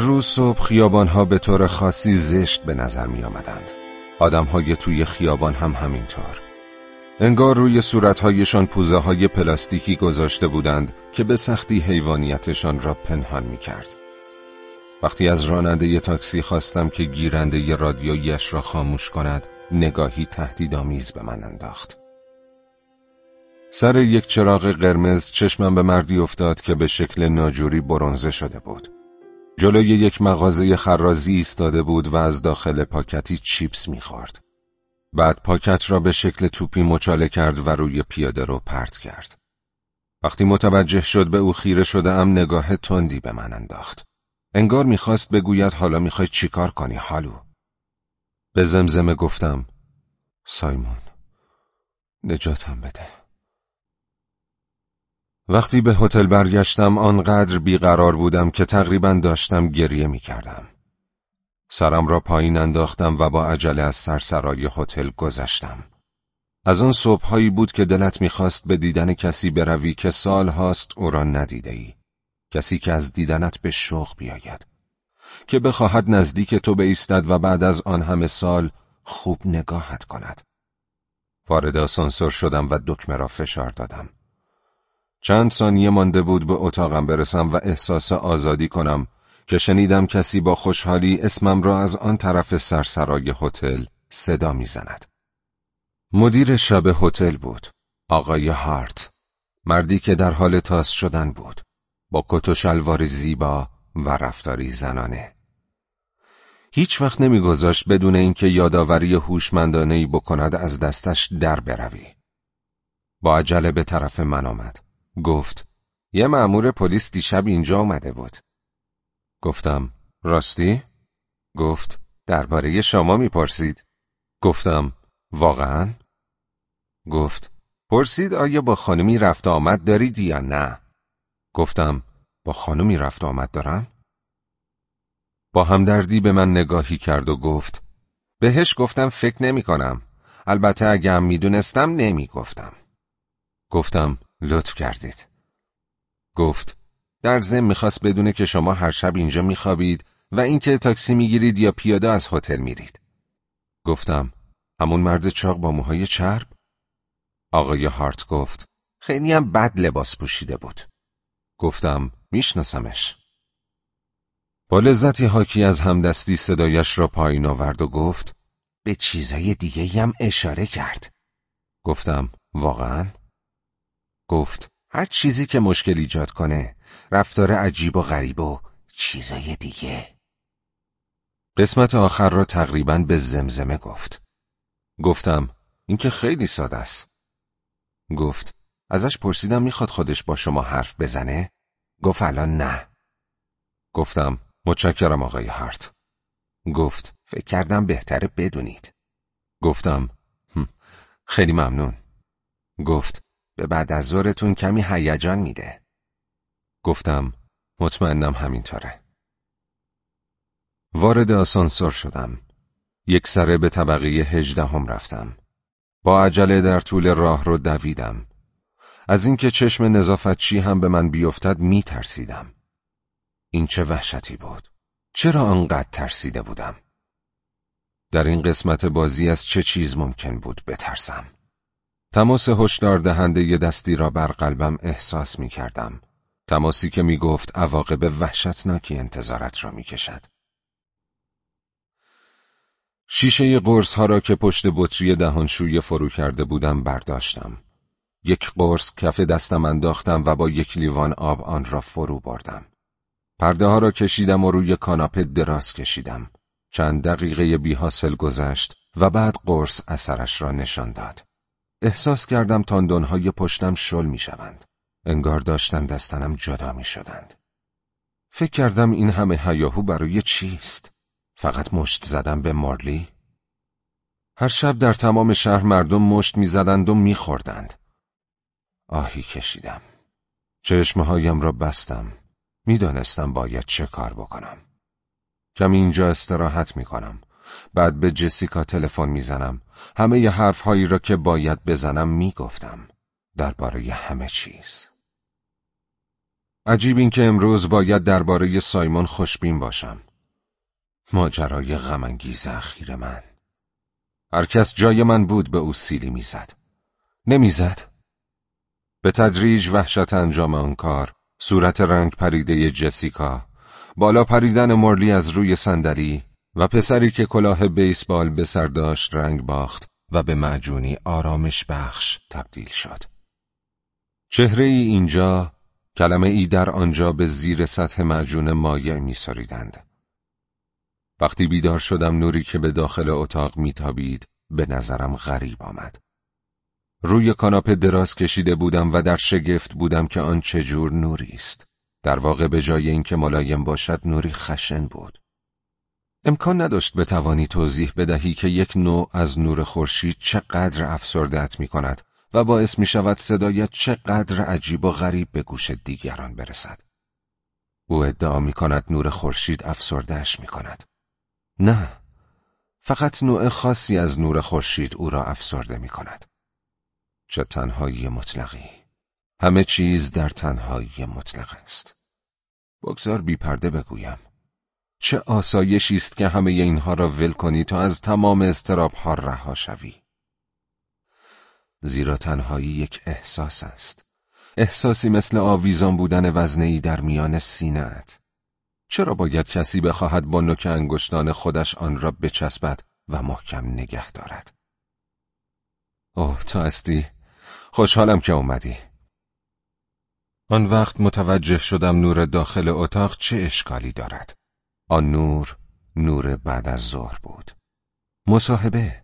روز صبح خیابانها به طور خاصی زشت به نظر می آمدند. آدمهای توی خیابان هم همینطور. انگار روی صورتهایشان پوزه های پلاستیکی گذاشته بودند که به سختی حیوانیتشان را پنهان می کرد. وقتی از راننده ی تاکسی خواستم که گیرنده ی رادیویش را خاموش کند نگاهی تهدیدآمیز به من انداخت. سر یک چراغ قرمز چشمم به مردی افتاد که به شکل ناجوری برونزه شده بود. جلوی یک مغازه خرازی ایستاده بود و از داخل پاکتی چیپس می‌خورد. بعد پاکت را به شکل توپی مچاله کرد و روی پیاده رو پرت کرد. وقتی متوجه شد به او خیره شده ام نگاه تندی به من انداخت. انگار می‌خواست بگوید حالا می‌خوای چیکار کنی حالو. به زمزمه گفتم سایمون نجاتم بده. وقتی به هتل برگشتم آنقدر بیقرار بودم که تقریبا داشتم گریه می کردم. سرم را پایین انداختم و با عجله از سرسرای هتل گذشتم. از آن صبحهایی بود که دلت می‌خواست به دیدن کسی بروی که سال هاست او را ندیده ای. کسی که از دیدنت به شوق بیاید. که بخواهد نزدیک تو بایستد و بعد از آن همه سال خوب نگاهت کند. وارد آسانسور شدم و دکمه را فشار دادم. چند ثانیه مانده بود به اتاقم برسم و احساس آزادی کنم که شنیدم کسی با خوشحالی اسمم را از آن طرف سرسرای هتل صدا می‌زند. مدیر شب هتل بود. آقای هارت. مردی که در حال تاس شدن بود. با کت و شلوار زیبا و رفتاری زنانه. هیچ وقت نمیگذاشت بدون اینکه یادآوری هوشمندانه ای بکند از دستش در بروی. با عجله به طرف من آمد. گفت یه مأمور پلیس دیشب اینجا آمده بود. گفتم راستی؟ گفت درباره شما می‌پرسید. گفتم واقعا؟ گفت پرسید آیا با خانمی رفت آمد دارید یا نه؟ گفتم با خانمی رفت آمد دارم؟ با همدردی به من نگاهی کرد و گفت بهش گفتم فکر نمی کنم. البته اگه هم می‌دونستم نمی گفتم. گفتم لطف کردید. گفت در ضمن می‌خواست بدونه که شما هر شب اینجا میخوابید و اینکه تاکسی می‌گیرید یا پیاده از هتل میرید. گفتم همون مرد چاق با موهای چرب؟ آقای هارت گفت خیلی هم بد لباس پوشیده بود. گفتم میشناسمش. با لذتی حاکی از همدستی صدایش را پایین آورد و گفت به چیزای دیگه هم اشاره کرد. گفتم واقعا؟ گفت هر چیزی که مشکل ایجاد کنه رفتار عجیب و غریب و چیزای دیگه. قسمت آخر را تقریبا به زمزمه گفت. گفتم این که خیلی ساده است. گفت ازش پرسیدم می‌خواد خودش با شما حرف بزنه؟ گفت الان نه. گفتم متشکرم آقای هارت. گفت فکر کردم بهتره بدونید. گفتم خیلی ممنون. گفت به بعد از ظهرتون کمی هیجان میده. گفتم مطمئنم همینطوره. وارد آسانسور شدم. یک سره به طبقه هجدهم رفتم. با عجله در طول راه رو دویدم. از اینکه چشم نظافتچی هم به من بیفتد می ترسیدم. این چه وحشتی بود. چرا آنقدر ترسیده بودم؟ در این قسمت بازی از چه چیز ممکن بود بترسم؟ تماس هشدار دهنده دستی را بر قلبم احساس می کردم. تماسی که می گفت عواقب وحشتناکی انتظارت را می کشد. شیشه قرص ها را که پشت بطری دهانشوی فرو کرده بودم برداشتم. یک قرص کف دستم انداختم و با یک لیوان آب آن را فرو بردم. پرده ها را کشیدم و روی کاناپه دراز کشیدم. چند دقیقه بی حاصل گذشت و بعد قرص اثرش را نشان داد. احساس کردم تاندونهای پشتم شل می شوند. انگار داشتن دستنم جدا می شدند. فکر کردم این همه هیاهو برای چیست؟ فقط مشت زدم به مارلی؟ هر شب در تمام شهر مردم مشت می‌زدند و میخوردند. آهی کشیدم. چشمهایم را بستم. می‌دانستم باید چه کار بکنم. کمی اینجا استراحت می‌کنم. بعد به جسیکا تلفن می‌زنم همه ی حرفهایی را که باید بزنم می‌گفتم درباره همه چیز عجیب این که امروز باید درباره سایمون خوشبین باشم. ماجرای غمانگیز اخیر من. هر کس جای من بود به او سیلی می‌زد. نمی‌زد. به تدریج وحشت انجام آن کار، صورت رنگ پریده جسیکا، بالا پریدن مرلی از روی صندلی و پسری که کلاه بیسبال به سر داشت رنگ باخت و به معجونی آرامش بخش تبدیل شد. چهره ای اینجا، کلمه ای در آنجا به زیر سطح معجون مایع می سریدند. وقتی بیدار شدم نوری که به داخل اتاق میتابید به نظرم غریب آمد. روی کاناپه دراز کشیده بودم و در شگفت بودم که آن چجور نوری است. در واقع به جای اینکه ملایم باشد نوری خشن بود. امکان نداشت بتوانی توضیح بدهی که یک نوع از نور خورشید چقدر افسردت می کند و باعث می شود صدایت چقدر عجیب و غریب به گوش دیگران برسد. او ادعا می کند نور خورشید افسردهش می کند. نه، فقط نوع خاصی از نور خورشید او را افسرده می کند. چه تنهایی مطلقی. همه چیز در تنهایی مطلق است. بگذار بی پرده بگویم. چه آسایشی است که همه اینها را ول کنی تا از تمام استراب ها رها شوی. زیرا تنهایی یک احساس است. احساسی مثل آویزان بودن وزنی در میان سینه‌ات. چرا باید کسی بخواهد با نوک انگشتان خودش آن را بچسبد و محکم نگه دارد؟ اوه تو هستی؟ خوشحالم که اومدی. آن وقت متوجه شدم نور داخل اتاق چه اشکالی دارد. آن نور نور بعد از ظهر بود. مصاحبه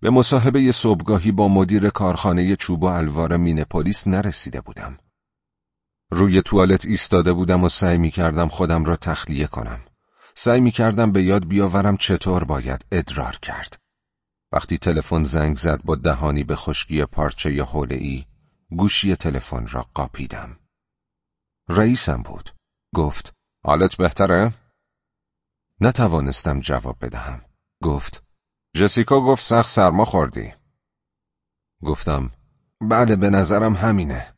به مصاحبه صبحگاهی با مدیر کارخانه چوب و الوار مینپولیس نرسیده بودم. روی توالت ایستاده بودم و سعی می کردم خودم را تخلیه کنم. سعی می کردم به یاد بیاورم چطور باید ادرار کرد. وقتی تلفن زنگ زد با دهانی به خشکی پارچه حوله ای، گوشی تلفن را قاپیدم. رئیسم بود. گفت: حالت بهتره؟ نتوانستم جواب بدهم. گفت: جسیکا گفت سخت سرما خوردی. گفتم: بله به نظرم همینه.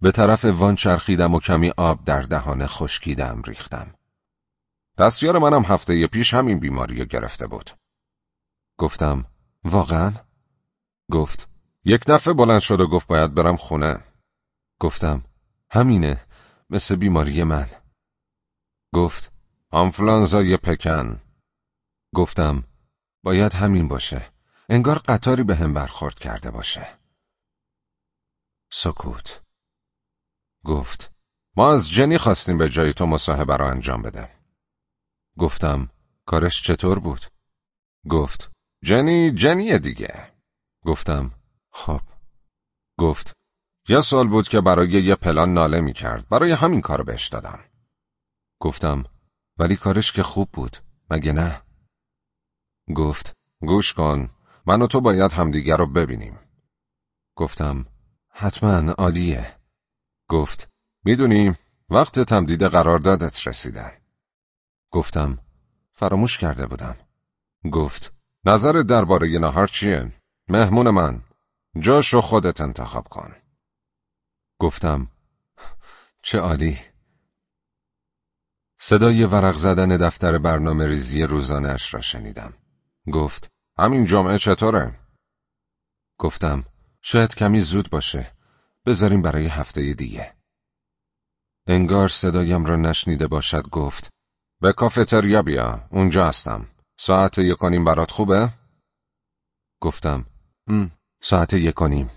به طرف وان چرخیدم و کمی آب در دهان خشکیدم ریختم. دستیار منم هفته پیش همین بیماری گرفته بود. گفتم واقعا؟ گفت یک دفعه بلند شد و گفت باید برم خونه. گفتم همینه مثل بیماری من. گفت آنفلانزای پکن. گفتم باید همین باشه. انگار قطاری به هم برخورد کرده باشه. سکوت. گفت ما از جنی خواستیم به جای تو مصاحبه را انجام بده. گفتم کارش چطور بود؟ گفت جنی جنی دیگه. گفتم خب. گفت یه سال بود که برای یه پلان ناله می کرد. برای همین کار بهش دادم. گفتم ولی کارش که خوب بود. مگه نه؟ گفت گوش کن. من و تو باید همدیگر رو ببینیم. گفتم حتما عادیه. گفت می‌دونی وقت تمدید قراردادت رسیده. گفتم فراموش کرده بودم. گفت نظر درباره نهار چیه؟ مهمون من جاشو خودت انتخاب کن. گفتم چه عالی. صدای ورق زدن دفتر برنامه ریزی روزانش را شنیدم. گفت همین جمعه چطوره؟ گفتم شاید کمی زود باشه. بذاریم برای هفته دیگه. انگار صدایم را نشنیده باشد گفت به کافتریا بیا اونجا هستم ساعت یکانیم برات خوبه؟ گفتم ساعت یکانیم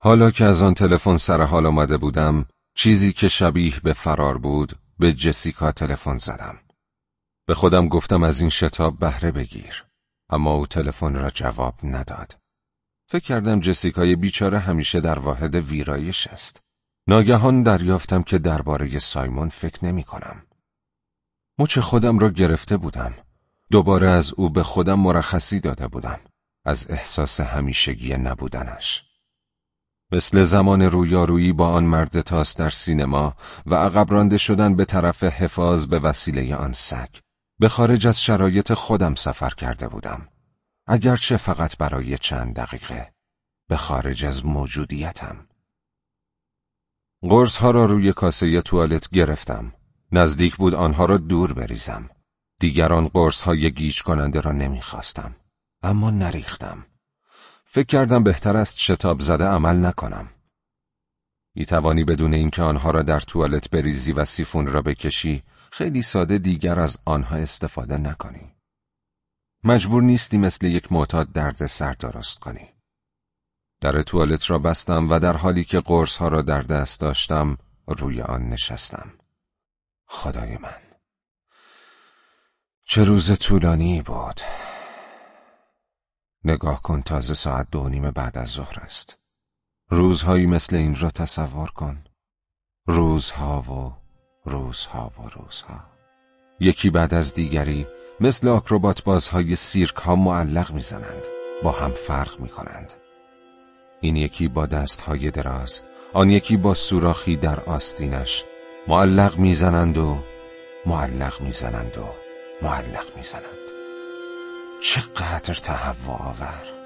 حالا که از آن تلفن سر حال آمده بودم چیزی که شبیه به فرار بود به جسیکا تلفن زدم به خودم گفتم از این شتاب بهره بگیر اما او تلفن را جواب نداد فکر کردم جسیکای بیچاره همیشه در واحد ویرایش است. ناگهان دریافتم که درباره سایمون فکر نمی کنم. مچ خودم را گرفته بودم. دوباره از او به خودم مرخصی داده بودم. از احساس همیشگی نبودنش. مثل زمان رویارویی با آن مرد تاس در سینما و عقب رانده شدن به طرف حفاظ به وسیله آن سگ. به خارج از شرایط خودم سفر کرده بودم. اگرچه فقط برای چند دقیقه به خارج از موجودیتم قرص ها را روی کاسه توالت گرفتم. نزدیک بود آنها را دور بریزم. دیگران قرص های گیج کننده را نمی‌خواستم. اما نریختم. فکر کردم بهتر است شتاب زده عمل نکنم. می توانی بدون اینکه آنها را در توالت بریزی و سیفون را بکشی خیلی ساده دیگر از آنها استفاده نکنی. مجبور نیستی مثل یک معتاد درد سر درست کنی. در توالت را بستم و در حالی که قرص ها را در دست داشتم روی آن نشستم. خدای من. چه روز طولانی بود. نگاه کن تازه ساعت دو نیم بعد از ظهر است. روزهایی مثل این را تصور کن. روزها و روزها و روزها. یکی بعد از دیگری مثل آکروبات بازهای سیرک ها معلق می‌زنند. با هم فرق می کنند. این یکی با دستهای دراز آن یکی با سوراخی در آستینش معلق می‌زنند و معلق می‌زنند و معلق می‌زنند چقدر تهوع آور.